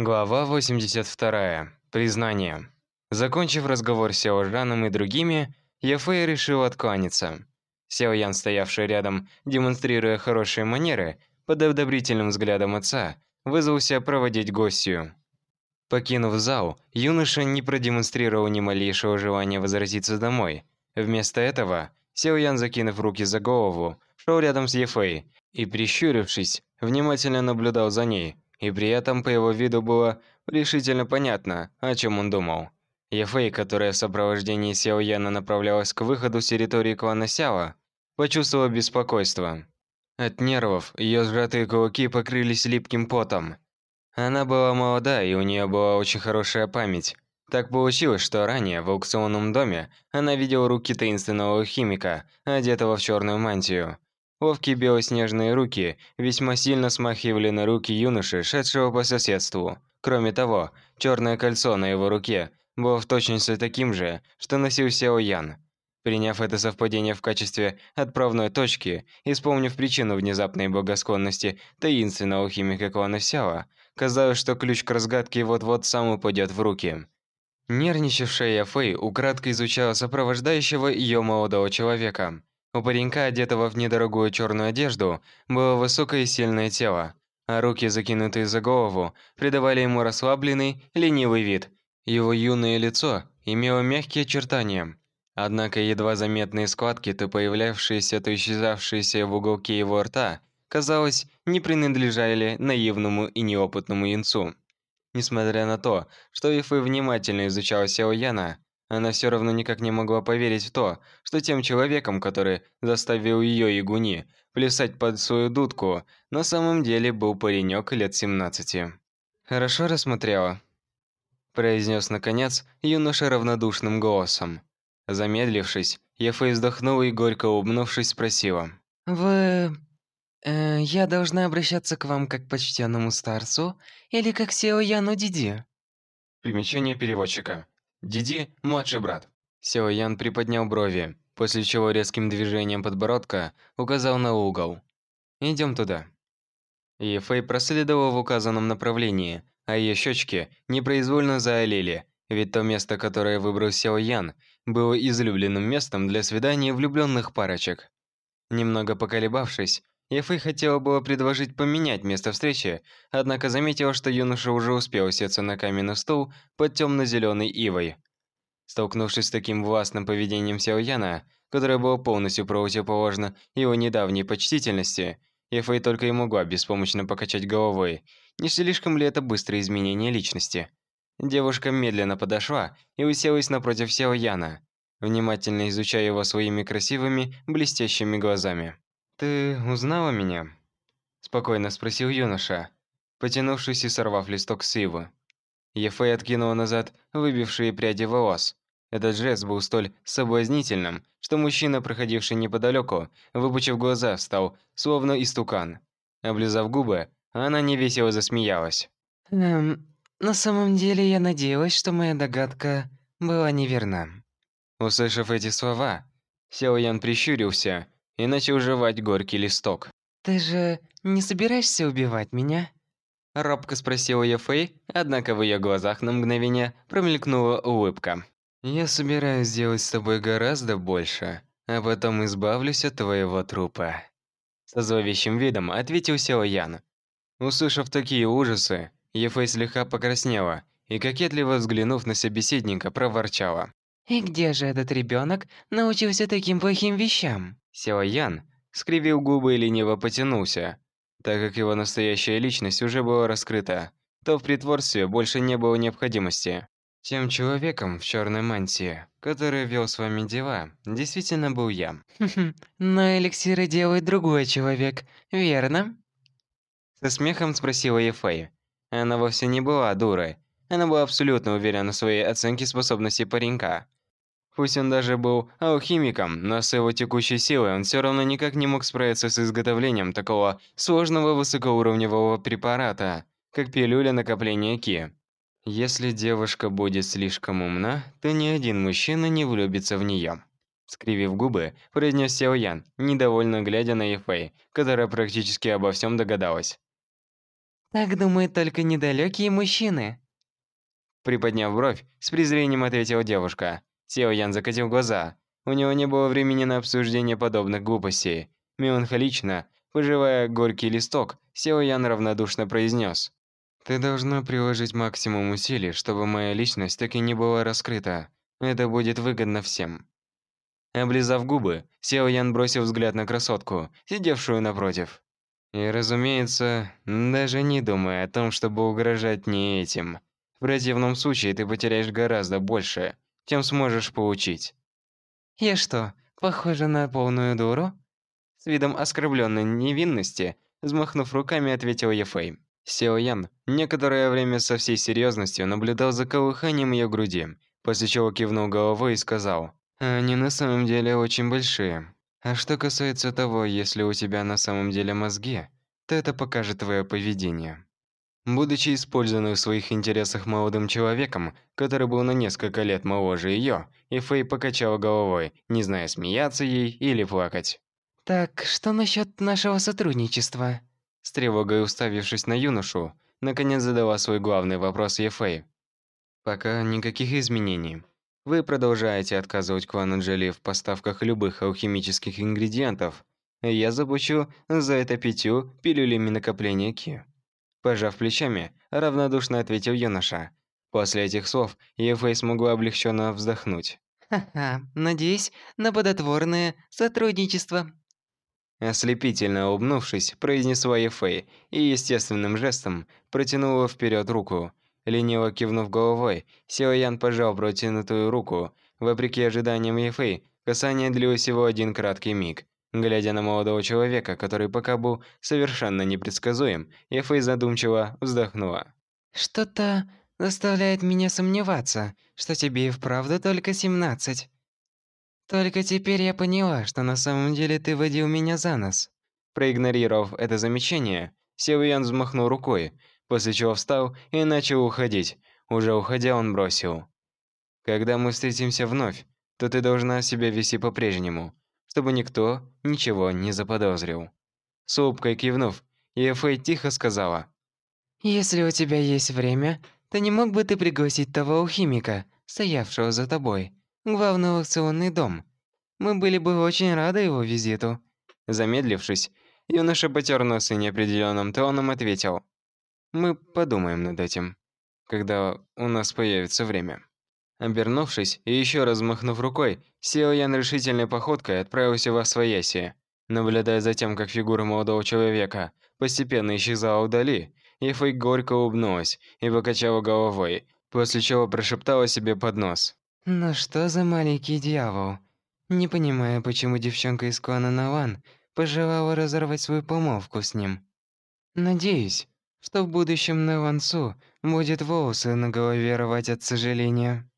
Глава 82. Признание. Закончив разговор с Сяо Жаном и другими, Яфэй решил откланяться. Сяо Ян, стоявший рядом, демонстрируя хорошие манеры, под одобрительным взглядом отца, вызвался проводить гостью. Покинув зал, юноша не продемонстрировал ни малейшего желания возвратиться домой. Вместо этого, Сяо Ян, закинув руки за голову, шел рядом с Ефэй и, прищурившись, внимательно наблюдал за ней – и при этом по его виду было решительно понятно, о чем он думал. Ефэй, которая в сопровождении Сяо Яна направлялась к выходу с территории клана Сяо, почувствовала беспокойство. От нервов ее сжатые кулаки покрылись липким потом. Она была молода, и у нее была очень хорошая память. Так получилось, что ранее в аукционном доме она видела руки таинственного химика, одетого в черную мантию. Ловкие белоснежные руки весьма сильно смахивали на руки юноши, шедшего по соседству. Кроме того, черное кольцо на его руке было в точности таким же, что носил Сяо Ян. Приняв это совпадение в качестве отправной точки и вспомнив причину внезапной благосклонности таинственного химика клана Сяо, казалось, что ключ к разгадке вот-вот сам упадет в руки. Нервничавшая Фэй украдкой изучала сопровождающего ее молодого человека. У паренька, одетого в недорогую черную одежду, было высокое и сильное тело, а руки, закинутые за голову, придавали ему расслабленный, ленивый вид. Его юное лицо имело мягкие очертания, однако едва заметные складки, то появлявшиеся, то исчезавшиеся в уголке его рта, казалось, не принадлежали наивному и неопытному юнцу. Несмотря на то, что Ифы внимательно изучал Сяо Яна, она все равно никак не могла поверить в то, что тем человеком, который заставил ее и Гуни плясать под свою дудку, на самом деле был паренек лет 17. «Хорошо рассмотрела», – произнес наконец юноша равнодушным голосом. Замедлившись, Ефэй вздохнула и, горько улыбнувшись, спросила. «Вы... Э, я должна обращаться к вам как к почтенному старцу или как Сео Яну Диди?» Примечание переводчика. Диди – младший брат. Сяо Ян приподнял брови, после чего резким движением подбородка указал на угол. «Идем туда». И Фэй проследовал в указанном направлении, а ее щечки непроизвольно заолели, ведь то место, которое выбрал Сяо Ян, было излюбленным местом для свиданий влюбленных парочек. Немного поколебавшись, Ефэй хотела было предложить поменять место встречи, однако заметила, что юноша уже успел усеться на каменный стул под темно-зеленой ивой. Столкнувшись с таким властным поведением Сяо Яна, которое было полностью противоположно его недавней почтительности, Ефэй только и могла беспомощно покачать головой. Не слишком ли это быстрое изменение личности? Девушка медленно подошла и уселась напротив Сяо Яна, внимательно изучая его своими красивыми, блестящими глазами. «Ты узнала меня?» Спокойно спросил юноша, потянувшись и сорвав листок с ивы. Ефэй откинула назад выбившие пряди волос. Этот жест был столь соблазнительным, что мужчина, проходивший неподалеку, выпучив глаза, встал, словно истукан. Облизав губы, она невесело засмеялась. «Эм, на самом деле я надеялась, что моя догадка была неверна». Услышав эти слова, Сяо Ян прищурился и начал жевать горький листок. «Ты же не собираешься убивать меня?» Робко спросила я Фэй, однако в ее глазах на мгновение промелькнула улыбка. «Я собираюсь сделать с тобой гораздо больше, а потом избавлюсь от твоего трупа». Со зловещим видом ответил Сяо Ян. Услышав такие ужасы, Ефэй слегка покраснела и, кокетливо взглянув на собеседника, проворчала. «И где же этот ребенок научился таким плохим вещам?» Сяо Ян скривил губы и лениво потянулся. Так как его настоящая личность уже была раскрыта, то в притворстве больше не было необходимости. Тем человеком в черной мантии, который вел с вами дела, действительно был я. но эликсиры делает другой человек, верно? Со смехом спросила Ефэй. Она вовсе не была дурой. Она была абсолютно уверена в своей оценке способностей паренька. Пусть он даже был алхимиком, но с его текущей силой он все равно никак не мог справиться с изготовлением такого сложного высокоуровневого препарата, как пилюля накопления ки. Если девушка будет слишком умна, то ни один мужчина не влюбится в нее. Скривив губы, произнес Сяо Ян, недовольно глядя на Ефэй, которая практически обо всем догадалась. Так думают только недалекие мужчины. Приподняв бровь, с презрением ответила девушка. Сео Ян закатил глаза. У него не было времени на обсуждение подобных глупостей. Меланхолично, пожевая горький листок, Сео Ян равнодушно произнес. «Ты должна приложить максимум усилий, чтобы моя личность так и не была раскрыта. Это будет выгодно всем». Облизав губы, Сео Ян бросил взгляд на красотку, сидевшую напротив. И, разумеется, даже не думая о том, чтобы угрожать не этим. В противном случае ты потеряешь гораздо больше, чем сможешь получить. Я что, похожа на полную дуру? С видом оскорбленной невинности, взмахнув руками, ответил Ефэй. Сео Ян некоторое время со всей серьезностью наблюдал за колыханием ее груди, после чего кивнул головой и сказал, «Они на самом деле очень большие. А что касается того, если у тебя на самом деле мозги, то это покажет твое поведение». Будучи использованным в своих интересах молодым человеком, который был на несколько лет моложе ее, и Фэй покачала головой, не зная, смеяться ей или плакать. «Так, что насчет нашего сотрудничества?» С тревогой уставившись на юношу, наконец задала свой главный вопрос Ефэй. «Пока никаких изменений. Вы продолжаете отказывать клану Джоли в поставках любых алхимических ингредиентов. Я заплачу за это пятью пилюлями накопления Ки». Пожав плечами, равнодушно ответил юноша. После этих слов Ефэй смогла облегченно вздохнуть. «Ха-ха, надеюсь на плодотворное сотрудничество». Ослепительно улыбнувшись, произнесла Ефэй и естественным жестом протянула вперед руку. Лениво кивнув головой, Сео Ян пожал протянутую руку. Вопреки ожиданиям Ефэй, касание длилось всего один краткий миг. Глядя на молодого человека, который пока был совершенно непредсказуем, Ефэй задумчиво вздохнула. «Что-то заставляет меня сомневаться, что тебе и вправду только семнадцать. Только теперь я поняла, что на самом деле ты водил меня за нос». Проигнорировав это замечание, Сео Ян взмахнул рукой, после чего встал и начал уходить. Уже уходя, он бросил. «Когда мы встретимся вновь, то ты должна себя вести по-прежнему чтобы никто ничего не заподозрил. С улыбкой кивнув, Ефэй тихо сказала. «Если у тебя есть время, то не мог бы ты пригласить того алхимика, стоявшего за тобой, главный аукционный дом? Мы были бы очень рады его визиту». Замедлившись, юноша потер нос и неопределенным тоном ответил. «Мы подумаем над этим, когда у нас появится время». Обернувшись и еще раз махнув рукой, Сео Ян решительной походкой отправился во свояси. Наблюдая за тем, как фигура молодого человека постепенно исчезала вдали, Ефэй горько улыбнулась и покачала головой, после чего прошептала себе под нос. «Ну что за маленький дьявол? Не понимаю, почему девчонка из клана Наван пожелала разорвать свою помолвку с ним. Надеюсь, что в будущем Навансу будет волосы на голове рвать от сожаления».